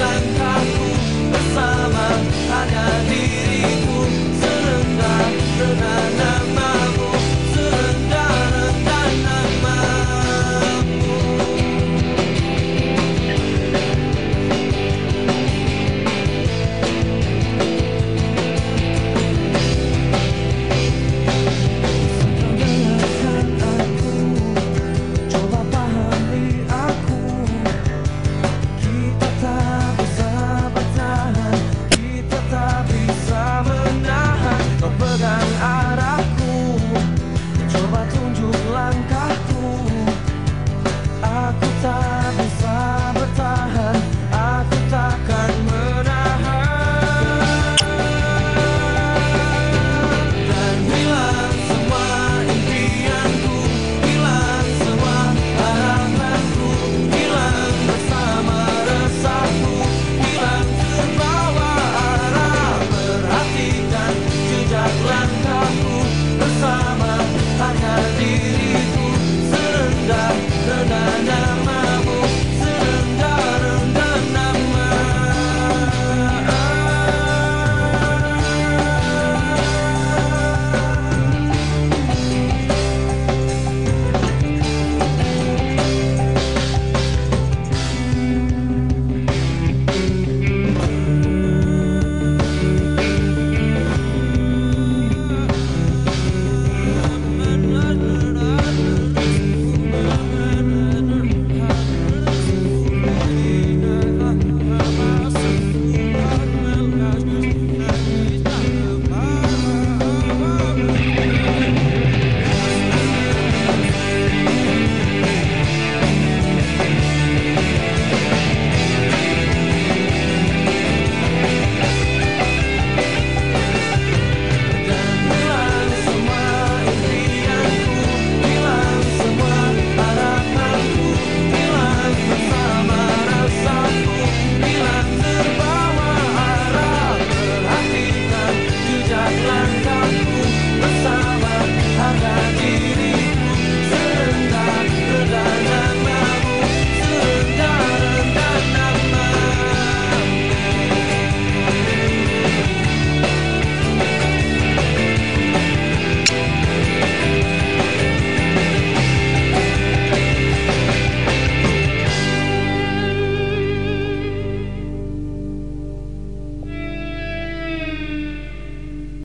langkahku bersama hanya dirimu.